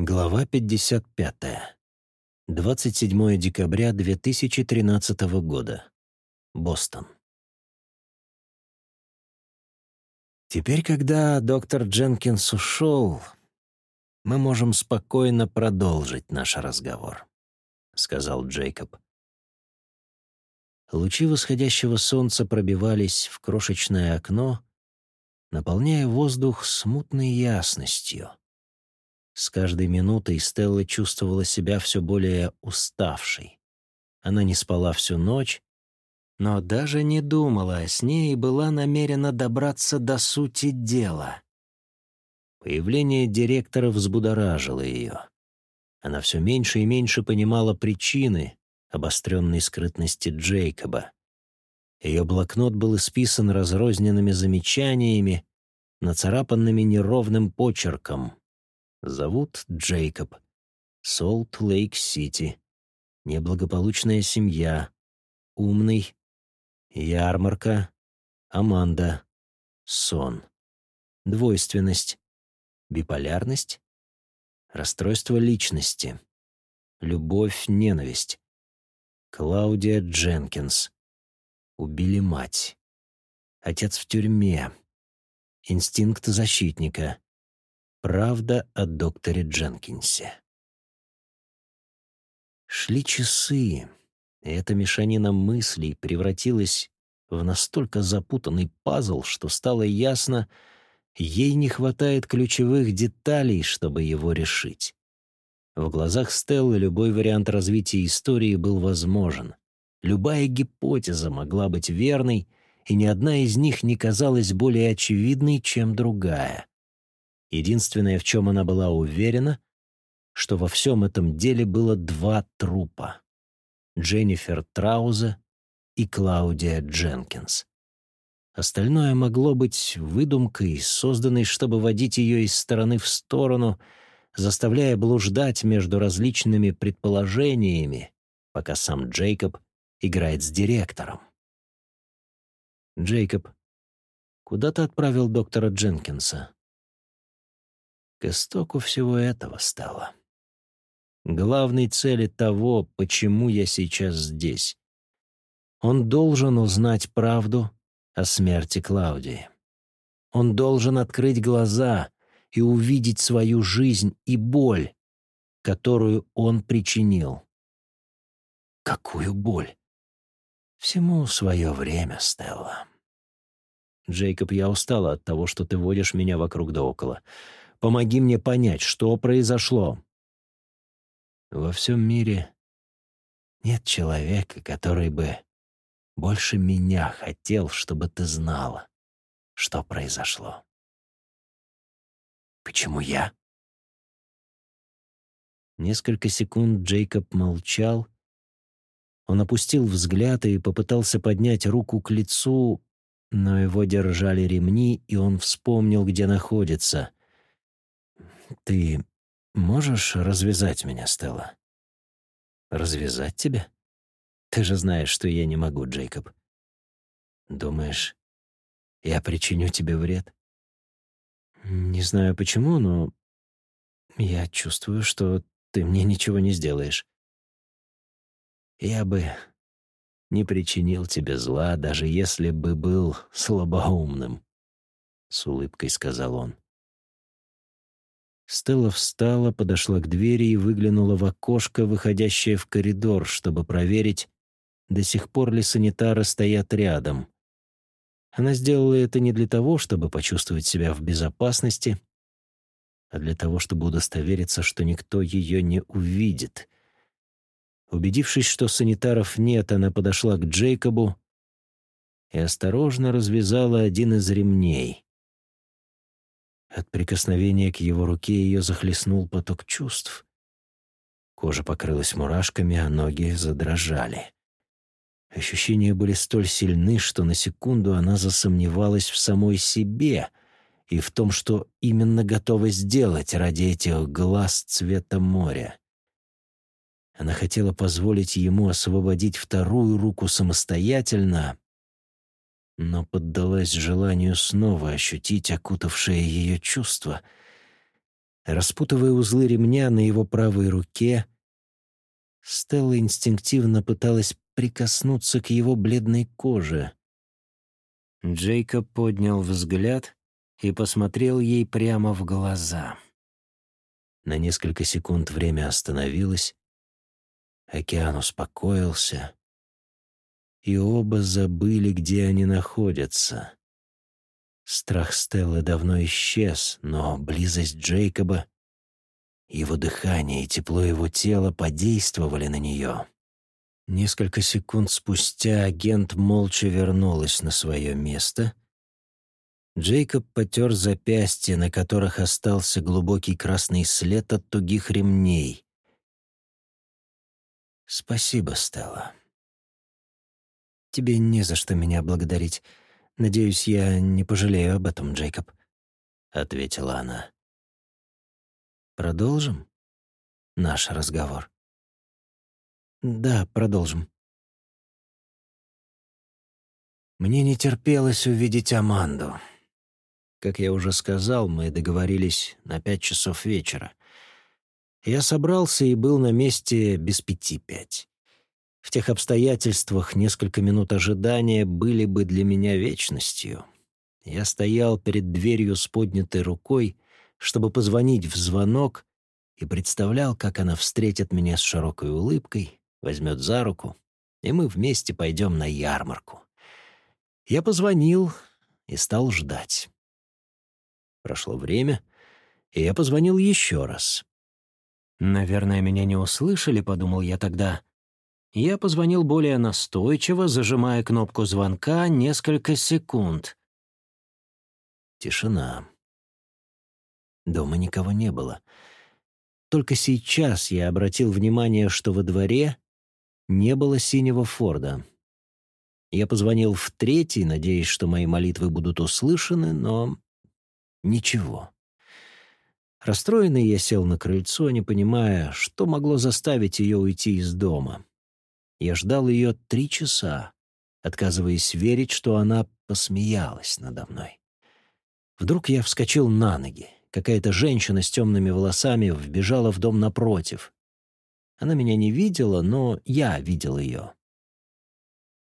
Глава 55. 27 декабря 2013 года. Бостон. Теперь, когда доктор Дженкинс ушел, мы можем спокойно продолжить наш разговор, сказал Джейкоб. Лучи восходящего солнца пробивались в крошечное окно, наполняя воздух смутной ясностью. С каждой минутой Стелла чувствовала себя все более уставшей. Она не спала всю ночь, но даже не думала о сне и была намерена добраться до сути дела. Появление директора взбудоражило ее. Она все меньше и меньше понимала причины обостренной скрытности Джейкоба. Ее блокнот был исписан разрозненными замечаниями, нацарапанными неровным почерком, Зовут Джейкоб. Солт-Лейк-Сити. Неблагополучная семья. Умный. Ярмарка. Аманда. Сон. Двойственность. Биполярность. Расстройство личности. Любовь-ненависть. Клаудия Дженкинс. Убили мать. Отец в тюрьме. Инстинкт защитника. Правда о докторе Дженкинсе. Шли часы, и эта мешанина мыслей превратилась в настолько запутанный пазл, что стало ясно, ей не хватает ключевых деталей, чтобы его решить. В глазах Стеллы любой вариант развития истории был возможен. Любая гипотеза могла быть верной, и ни одна из них не казалась более очевидной, чем другая. Единственное, в чем она была уверена, что во всем этом деле было два трупа — Дженнифер Трауза и Клаудия Дженкинс. Остальное могло быть выдумкой, созданной, чтобы водить ее из стороны в сторону, заставляя блуждать между различными предположениями, пока сам Джейкоб играет с директором. «Джейкоб, куда ты отправил доктора Дженкинса?» К истоку всего этого стало. Главной цели того, почему я сейчас здесь. Он должен узнать правду о смерти Клаудии. Он должен открыть глаза и увидеть свою жизнь и боль, которую он причинил. Какую боль? Всему свое время, Стелла. Джейкоб, я устала от того, что ты водишь меня вокруг да около. Помоги мне понять, что произошло. Во всем мире нет человека, который бы больше меня хотел, чтобы ты знала, что произошло. Почему я? Несколько секунд Джейкоб молчал. Он опустил взгляд и попытался поднять руку к лицу, но его держали ремни, и он вспомнил, где находится. Ты можешь развязать меня, Стелла? Развязать тебя? Ты же знаешь, что я не могу, Джейкоб. Думаешь, я причиню тебе вред? Не знаю почему, но я чувствую, что ты мне ничего не сделаешь. Я бы не причинил тебе зла, даже если бы был слабоумным, — с улыбкой сказал он. Стелла встала, подошла к двери и выглянула в окошко, выходящее в коридор, чтобы проверить, до сих пор ли санитары стоят рядом. Она сделала это не для того, чтобы почувствовать себя в безопасности, а для того, чтобы удостовериться, что никто ее не увидит. Убедившись, что санитаров нет, она подошла к Джейкобу и осторожно развязала один из ремней. От прикосновения к его руке ее захлестнул поток чувств. Кожа покрылась мурашками, а ноги задрожали. Ощущения были столь сильны, что на секунду она засомневалась в самой себе и в том, что именно готова сделать ради этих глаз цвета моря. Она хотела позволить ему освободить вторую руку самостоятельно, но поддалась желанию снова ощутить окутавшее ее чувство. Распутывая узлы ремня на его правой руке, Стелла инстинктивно пыталась прикоснуться к его бледной коже. Джейкоб поднял взгляд и посмотрел ей прямо в глаза. На несколько секунд время остановилось, океан успокоился, и оба забыли, где они находятся. Страх Стеллы давно исчез, но близость Джейкоба, его дыхание и тепло его тела подействовали на нее. Несколько секунд спустя агент молча вернулась на свое место. Джейкоб потер запястья, на которых остался глубокий красный след от тугих ремней. «Спасибо, Стелла. Тебе не за что меня благодарить. Надеюсь, я не пожалею об этом, Джейкоб», — ответила она. «Продолжим наш разговор?» Да, продолжим. Мне не терпелось увидеть Аманду. Как я уже сказал, мы договорились на пять часов вечера. Я собрался и был на месте без пяти пять. В тех обстоятельствах несколько минут ожидания были бы для меня вечностью. Я стоял перед дверью с поднятой рукой, чтобы позвонить в звонок, и представлял, как она встретит меня с широкой улыбкой, возьмет за руку, и мы вместе пойдем на ярмарку. Я позвонил и стал ждать. Прошло время, и я позвонил еще раз. «Наверное, меня не услышали», — подумал я тогда. Я позвонил более настойчиво, зажимая кнопку звонка несколько секунд. Тишина. Дома никого не было. Только сейчас я обратил внимание, что во дворе не было синего Форда. Я позвонил в третий, надеясь, что мои молитвы будут услышаны, но ничего. Расстроенный я сел на крыльцо, не понимая, что могло заставить ее уйти из дома. Я ждал ее три часа, отказываясь верить, что она посмеялась надо мной. Вдруг я вскочил на ноги. Какая-то женщина с темными волосами вбежала в дом напротив. Она меня не видела, но я видел ее.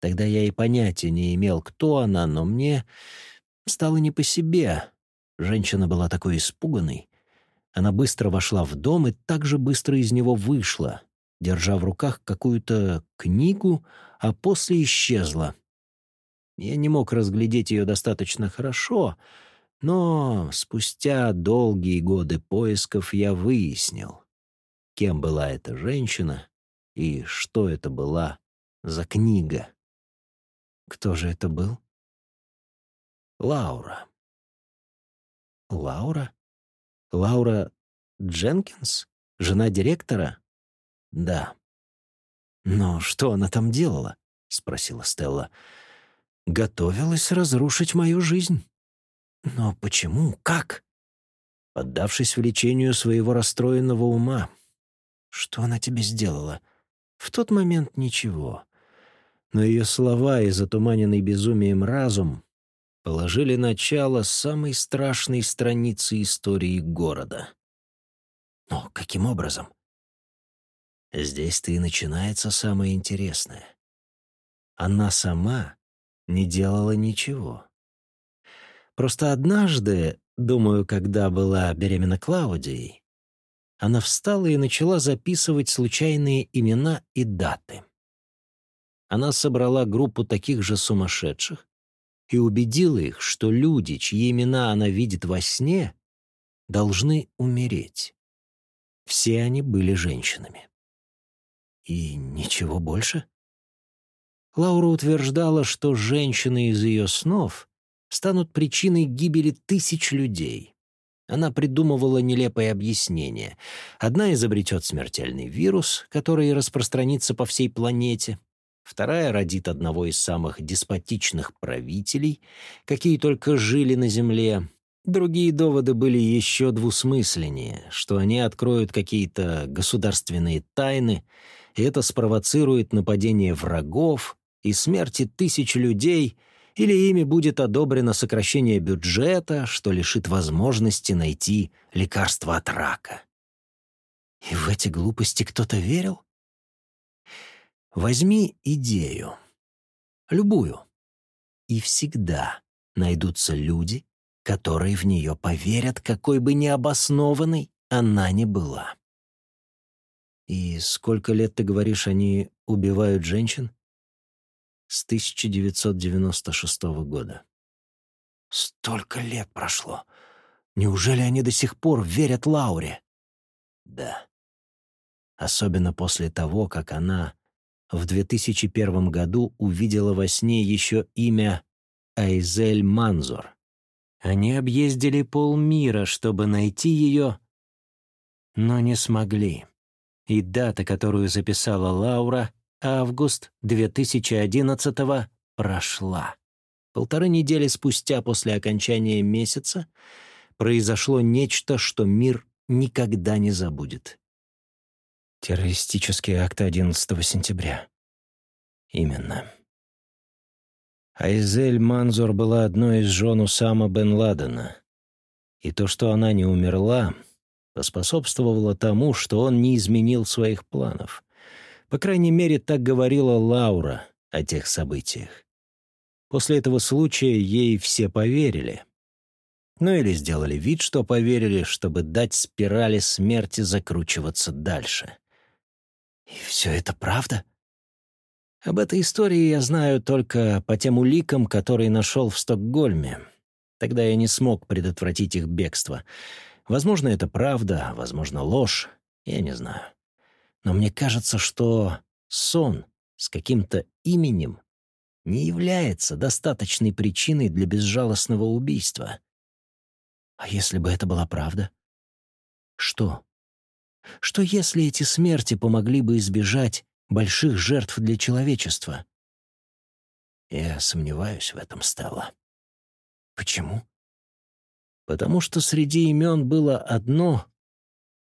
Тогда я и понятия не имел, кто она, но мне стало не по себе. Женщина была такой испуганной. Она быстро вошла в дом и так же быстро из него вышла, держа в руках какую-то книгу, а после исчезла. Я не мог разглядеть ее достаточно хорошо, но спустя долгие годы поисков я выяснил кем была эта женщина и что это была за книга. Кто же это был? Лаура. Лаура? Лаура Дженкинс? Жена директора? Да. Но что она там делала? спросила Стелла. Готовилась разрушить мою жизнь. Но почему? Как? Поддавшись влечению своего расстроенного ума, что она тебе сделала? В тот момент ничего. Но ее слова и затуманенный безумием разум положили начало самой страшной страницы истории города. Но каким образом? Здесь-то и начинается самое интересное. Она сама не делала ничего. Просто однажды, думаю, когда была беременна Клаудией, она встала и начала записывать случайные имена и даты. Она собрала группу таких же сумасшедших и убедила их, что люди, чьи имена она видит во сне, должны умереть. Все они были женщинами. И ничего больше? Лаура утверждала, что женщины из ее снов станут причиной гибели тысяч людей. Она придумывала нелепые объяснения. Одна изобретет смертельный вирус, который распространится по всей планете. Вторая родит одного из самых деспотичных правителей, какие только жили на Земле. Другие доводы были еще двусмысленнее, что они откроют какие-то государственные тайны, и это спровоцирует нападение врагов и смерти тысяч людей или ими будет одобрено сокращение бюджета, что лишит возможности найти лекарство от рака. И в эти глупости кто-то верил? Возьми идею. Любую. И всегда найдутся люди, которые в нее поверят, какой бы необоснованной она ни была. И сколько лет, ты говоришь, они убивают женщин? С 1996 года. Столько лет прошло. Неужели они до сих пор верят Лауре? Да. Особенно после того, как она в 2001 году увидела во сне еще имя Айзель Манзор. Они объездили полмира, чтобы найти ее, но не смогли. И дата, которую записала Лаура, август 2011 прошла. Полторы недели спустя после окончания месяца произошло нечто, что мир никогда не забудет. Террористический акт 11 сентября. Именно. Айзель Манзур была одной из жен Усама бен Ладена. И то, что она не умерла, поспособствовало тому, что он не изменил своих планов. По крайней мере, так говорила Лаура о тех событиях. После этого случая ей все поверили. Ну или сделали вид, что поверили, чтобы дать спирали смерти закручиваться дальше. И все это правда? Об этой истории я знаю только по тем уликам, которые нашел в Стокгольме. Тогда я не смог предотвратить их бегство. Возможно, это правда, возможно, ложь, я не знаю. Но мне кажется, что сон с каким-то именем не является достаточной причиной для безжалостного убийства. А если бы это была правда? Что? Что если эти смерти помогли бы избежать больших жертв для человечества? Я сомневаюсь в этом, Стелла. Почему? Потому что среди имен было одно,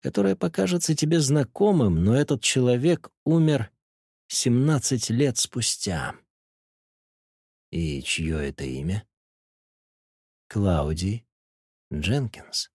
которое покажется тебе знакомым, но этот человек умер 17 лет спустя. И чье это имя? Клауди Дженкинс.